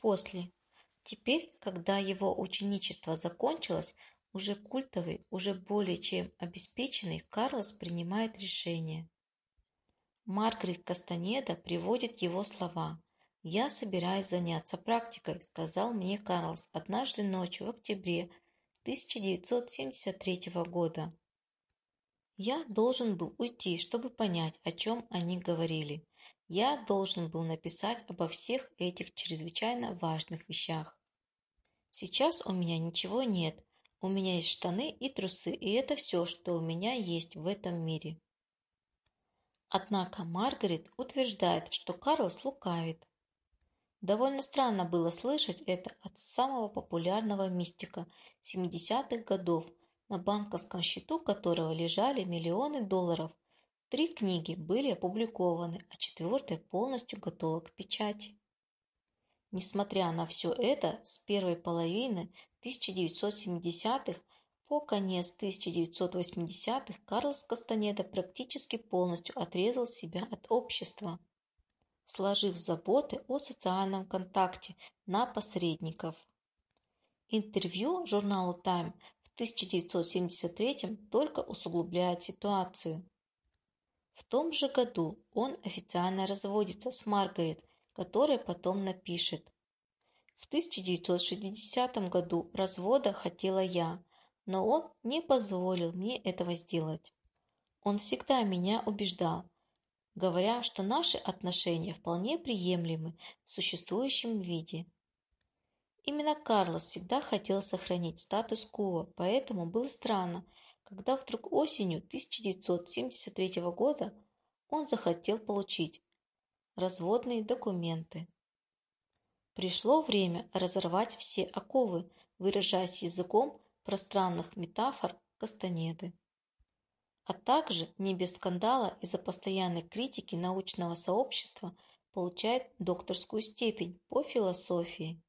После. Теперь, когда его ученичество закончилось, уже культовый, уже более чем обеспеченный, Карлос принимает решение. Маргарет Кастанеда приводит его слова. «Я собираюсь заняться практикой», — сказал мне Карлос однажды ночью в октябре 1973 года. Я должен был уйти, чтобы понять, о чем они говорили. Я должен был написать обо всех этих чрезвычайно важных вещах. Сейчас у меня ничего нет. У меня есть штаны и трусы, и это все, что у меня есть в этом мире. Однако Маргарет утверждает, что Карлос лукавит. Довольно странно было слышать это от самого популярного мистика 70-х годов, на банковском счету которого лежали миллионы долларов. Три книги были опубликованы, а четвертая полностью готова к печати. Несмотря на все это, с первой половины 1970-х по конец 1980-х Карлос Кастанеда практически полностью отрезал себя от общества, сложив заботы о социальном контакте на посредников. Интервью журналу Time в 1973 только усугубляет ситуацию. В том же году он официально разводится с Маргарет, которая потом напишет. В 1960 году развода хотела я, но он не позволил мне этого сделать. Он всегда меня убеждал, говоря, что наши отношения вполне приемлемы в существующем виде. Именно Карлос всегда хотел сохранить статус-кво, поэтому было странно, когда вдруг осенью 1973 года он захотел получить разводные документы. Пришло время разорвать все оковы, выражаясь языком пространных метафор Кастанеды. А также не без скандала из-за постоянной критики научного сообщества получает докторскую степень по философии.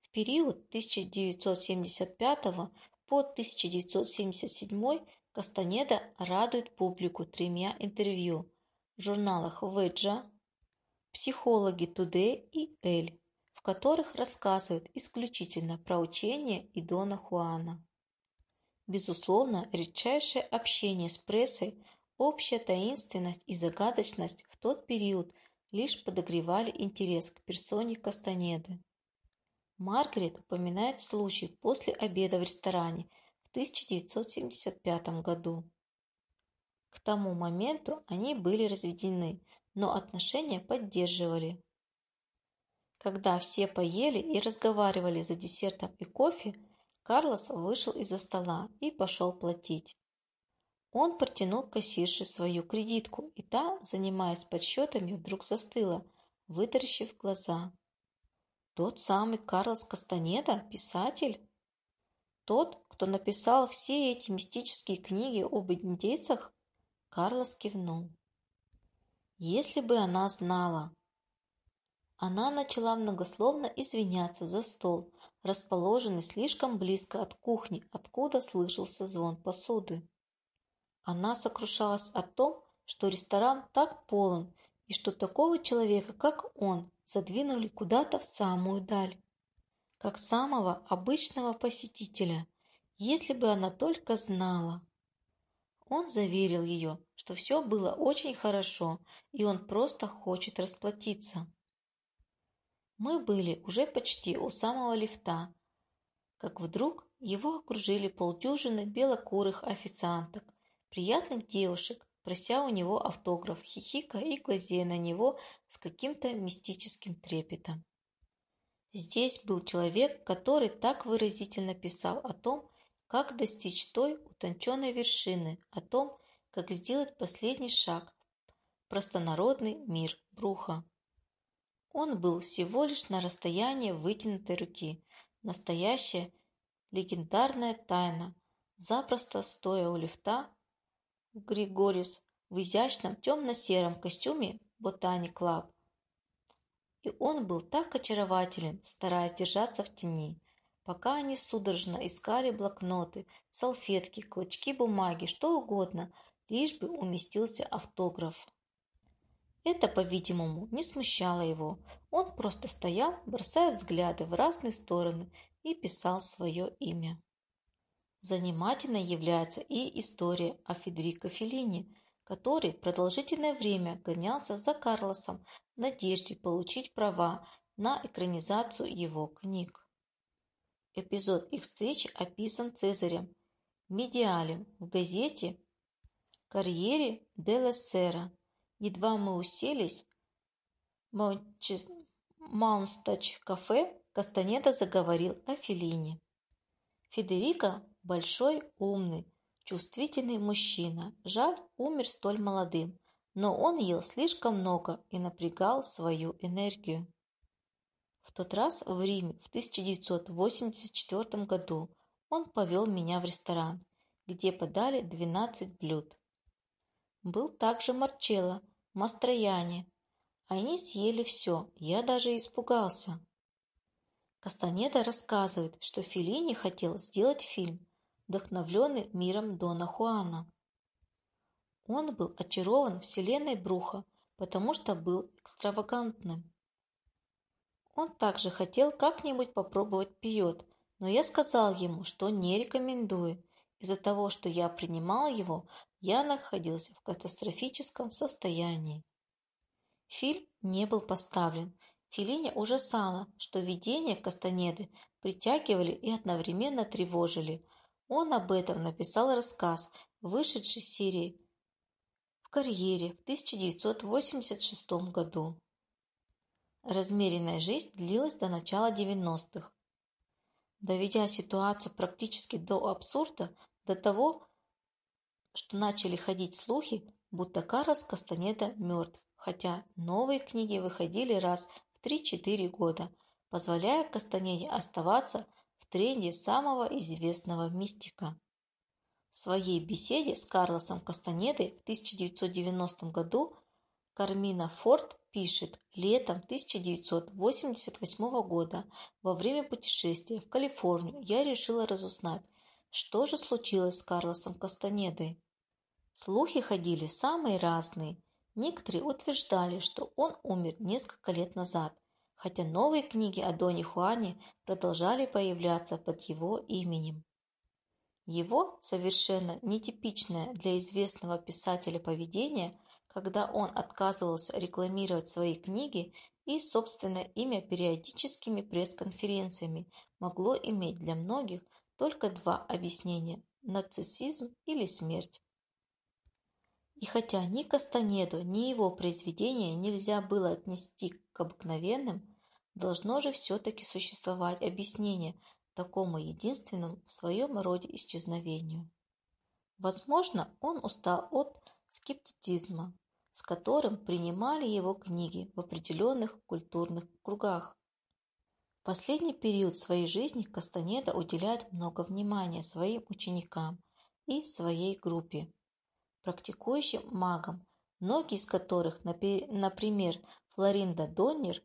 В период 1975 по 1977 Кастанеда радует публику тремя интервью в журналах Веджа, Психологи Today и Эль в которых рассказывает исключительно про учение и Дона Хуана. Безусловно, редчайшее общение с прессой, общая таинственность и загадочность в тот период лишь подогревали интерес к персоне Кастанеды. Маргарет упоминает случай после обеда в ресторане в 1975 году. К тому моменту они были разведены, но отношения поддерживали. Когда все поели и разговаривали за десертом и кофе, Карлос вышел из-за стола и пошел платить. Он протянул кассирше свою кредитку, и та, занимаясь подсчетами, вдруг застыла, вытаращив глаза. Тот самый Карлос Кастанеда, писатель? Тот, кто написал все эти мистические книги об индейцах? Карлос кивнул. Если бы она знала, она начала многословно извиняться за стол, расположенный слишком близко от кухни, откуда слышался звон посуды. Она сокрушалась о том, что ресторан так полон и что такого человека, как он, задвинули куда-то в самую даль, как самого обычного посетителя, если бы она только знала. Он заверил ее, что все было очень хорошо, и он просто хочет расплатиться. Мы были уже почти у самого лифта, как вдруг его окружили полдюжины белокурых официанток, приятных девушек, прося у него автограф, хихикая и глазея на него с каким-то мистическим трепетом. Здесь был человек, который так выразительно писал о том, как достичь той утонченной вершины, о том, как сделать последний шаг простонародный мир Бруха. Он был всего лишь на расстоянии вытянутой руки. Настоящая легендарная тайна. Запросто стоя у лифта, Григорис в изящном темно-сером костюме Botanic Club. И он был так очарователен, стараясь держаться в тени, пока они судорожно искали блокноты, салфетки, клочки бумаги, что угодно, лишь бы уместился автограф. Это, по-видимому, не смущало его. Он просто стоял, бросая взгляды в разные стороны и писал свое имя. Занимательной является и история о Федерико Феллини, который продолжительное время гонялся за Карлосом в надежде получить права на экранизацию его книг. Эпизод их встречи описан Цезарем Медиалем в газете «Карьере де Сера». Едва мы уселись в Маунстач-кафе, Кастанеда заговорил о Феллине. Федерико – большой, умный, чувствительный мужчина. Жаль, умер столь молодым, но он ел слишком много и напрягал свою энергию. В тот раз в Риме в 1984 году он повел меня в ресторан, где подали 12 блюд. Был также Марчелло, Мастрояне. Они съели все, я даже испугался. Кастанеда рассказывает, что Феллини хотел сделать фильм, вдохновленный миром Дона Хуана. Он был очарован вселенной Бруха, потому что был экстравагантным. Он также хотел как-нибудь попробовать пиот, но я сказал ему, что не рекомендую. Из-за того, что я принимал его, я находился в катастрофическом состоянии. Фильм не был поставлен, Филине ужасало, что видения Кастанеды притягивали и одновременно тревожили. Он об этом написал рассказ, вышедший серии в карьере в 1986 году. Размеренная жизнь длилась до начала 90-х. Доведя ситуацию практически до абсурда, до того, что начали ходить слухи, будто Карлос Кастанеда мертв, хотя новые книги выходили раз 3-4 года, позволяя Кастанеде оставаться в тренде самого известного мистика. В своей беседе с Карлосом Кастанедой в 1990 году Кармина Форд пишет, летом 1988 года во время путешествия в Калифорнию я решила разузнать, что же случилось с Карлосом Кастанедой. Слухи ходили самые разные – Некоторые утверждали, что он умер несколько лет назад, хотя новые книги о Доне Хуане продолжали появляться под его именем. Его совершенно нетипичное для известного писателя поведение, когда он отказывался рекламировать свои книги и собственное имя периодическими пресс-конференциями, могло иметь для многих только два объяснения – нацизм или смерть. И хотя ни Кастанеду, ни его произведения нельзя было отнести к обыкновенным, должно же все-таки существовать объяснение такому единственному в своем роде исчезновению. Возможно, он устал от скептицизма, с которым принимали его книги в определенных культурных кругах. Последний период своей жизни Кастанеда уделяет много внимания своим ученикам и своей группе практикующим магам, многие из которых, например, Флоринда Доннер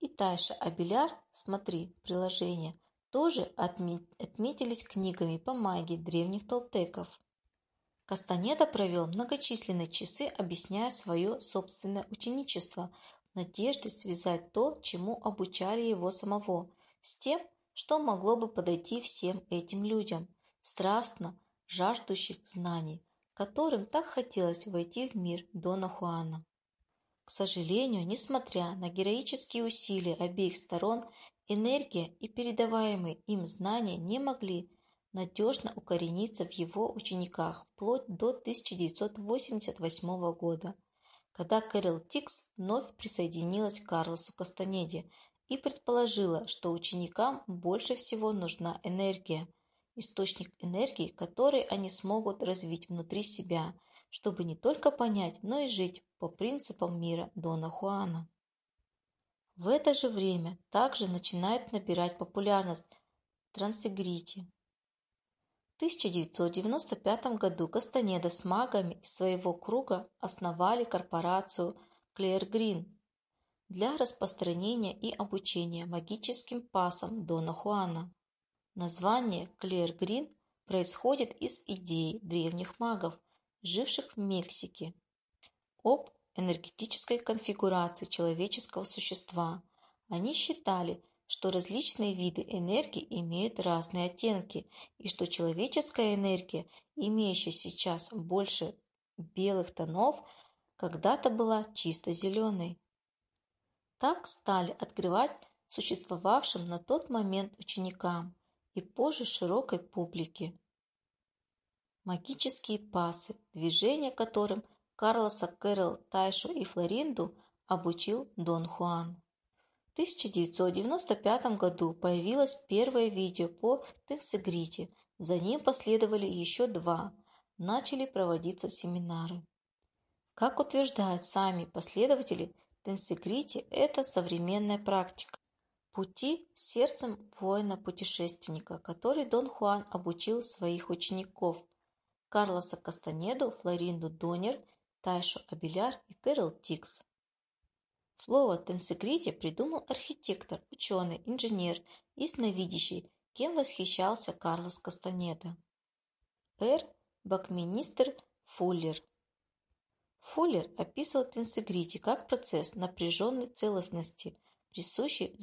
и Тайша Абеляр, смотри, приложение, тоже отметились книгами по магии древних толтеков. Кастанеда провел многочисленные часы, объясняя свое собственное ученичество в надежде связать то, чему обучали его самого, с тем, что могло бы подойти всем этим людям, страстно жаждущих знаний, которым так хотелось войти в мир Дона Хуана. К сожалению, несмотря на героические усилия обеих сторон, энергия и передаваемые им знания не могли надежно укорениться в его учениках вплоть до 1988 года, когда Кэрол Тикс вновь присоединилась к Карлосу Кастанеде и предположила, что ученикам больше всего нужна энергия – источник энергии, который они смогут развить внутри себя, чтобы не только понять, но и жить по принципам мира Дона Хуана. В это же время также начинает набирать популярность трансигрити. В 1995 году Кастанеда с магами из своего круга основали корпорацию Клэр Грин для распространения и обучения магическим пасам Дона Хуана. Название Клэр-Грин происходит из идеи древних магов, живших в Мексике, об энергетической конфигурации человеческого существа. Они считали, что различные виды энергии имеют разные оттенки и что человеческая энергия, имеющая сейчас больше белых тонов, когда-то была чисто зеленой. Так стали открывать существовавшим на тот момент ученикам и позже широкой публике. Магические пасы, движения которым Карлоса Кэрол, Тайшу и Флоринду обучил Дон Хуан. 1995 году появилось первое видео по Тенсегрите, за ним последовали еще два, начали проводиться семинары. Как утверждают сами последователи, Тенсегрити – это современная практика. Пути сердцем воина-путешественника, который Дон Хуан обучил своих учеников – Карлоса Кастанеду, Флоринду Донер, Тайшу Абеляр и Кэрол Тикс. Слово «тенсекрите» придумал архитектор, ученый, инженер, ясновидящий, кем восхищался Карлос Кастанеда. Р. Бакминистр Фуллер. Фуллер описывал тенсегрити как процесс напряженной целостности, присущий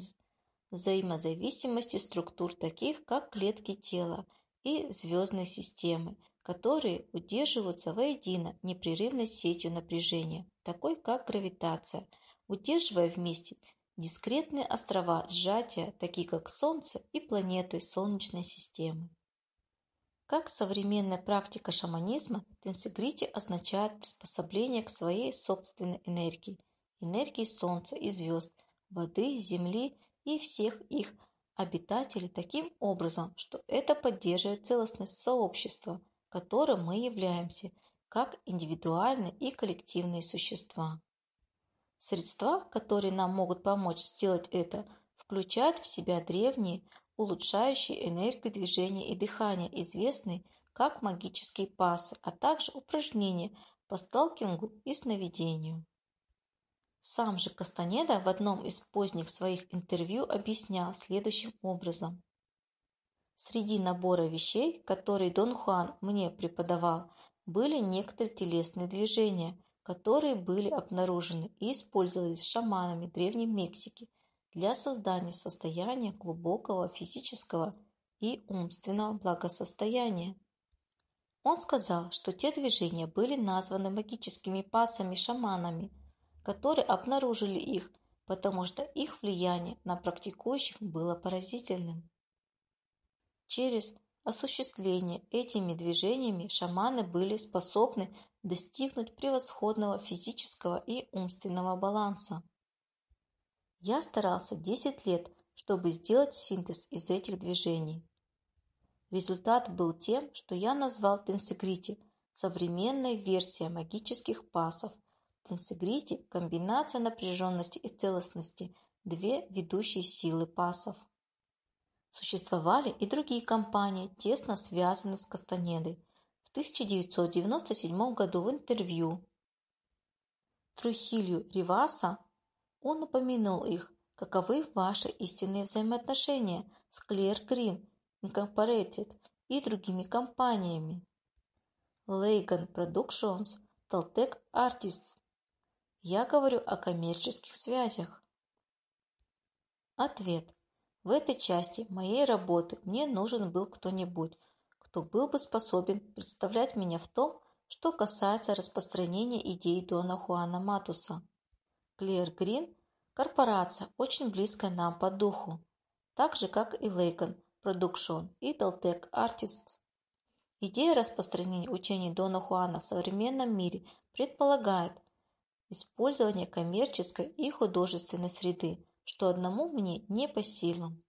взаимозависимости структур таких, как клетки тела и звездные системы, которые удерживаются воедино непрерывной сетью напряжения, такой как гравитация – удерживая вместе дискретные острова сжатия, такие как Солнце и планеты Солнечной системы. Как современная практика шаманизма, тенсигрити означает приспособление к своей собственной энергии, энергии Солнца и звезд, воды, Земли и всех их обитателей таким образом, что это поддерживает целостность сообщества, которым мы являемся, как индивидуальные и коллективные существа. Средства, которые нам могут помочь сделать это, включают в себя древние, улучшающие энергию движения и дыхания, известные как магические пасы, а также упражнения по сталкингу и сновидению. Сам же Кастанеда в одном из поздних своих интервью объяснял следующим образом. Среди набора вещей, которые Дон Хуан мне преподавал, были некоторые телесные движения, которые были обнаружены и использовались шаманами Древней Мексики для создания состояния глубокого физического и умственного благосостояния. Он сказал, что те движения были названы магическими пасами шаманами, которые обнаружили их, потому что их влияние на практикующих было поразительным. Через осуществление этими движениями шаманы были способны достигнуть превосходного физического и умственного баланса. Я старался 10 лет, чтобы сделать синтез из этих движений. Результат был тем, что я назвал тенсигрити современной версией магических пасов. Тенсигрити – комбинация напряженности и целостности, две ведущие силы пасов. Существовали и другие компании, тесно связанные с Кастанедой, 1997 году в интервью Трухилью Риваса он упомянул их, каковы ваши истинные взаимоотношения с Clear Green Incorporated и другими компаниями. Leighton Productions, Toltec Artists. Я говорю о коммерческих связях. Ответ. В этой части моей работы мне нужен был кто-нибудь, кто был бы способен представлять меня в том, что касается распространения идей Дона Хуана Матуса. Клеер Грин – корпорация, очень близкая нам по духу, так же, как и Лейкон Продукшн и Deltec Artists. Идея распространения учений Дона Хуана в современном мире предполагает использование коммерческой и художественной среды, что одному мне не по силам.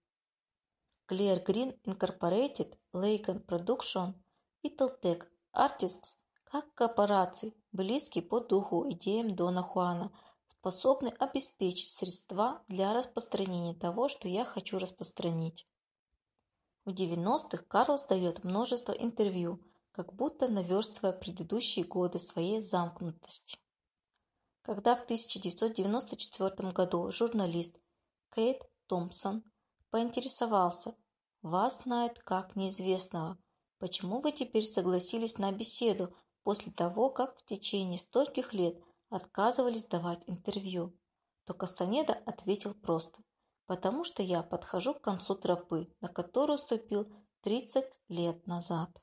Clear Green Incorporated, Leighton Production и Teltec Artists как корпорации, близкие по духу идеям Дона Хуана, способны обеспечить средства для распространения того, что я хочу распространить. В 90-х Карлос дает множество интервью, как будто наверстывая предыдущие годы своей замкнутости. Когда в 1994 году журналист Кейт Томпсон Поинтересовался. Вас знает как неизвестного. Почему вы теперь согласились на беседу после того, как в течение стольких лет отказывались давать интервью, то Кастанеда ответил просто «потому что я подхожу к концу тропы, на которую ступил 30 лет назад».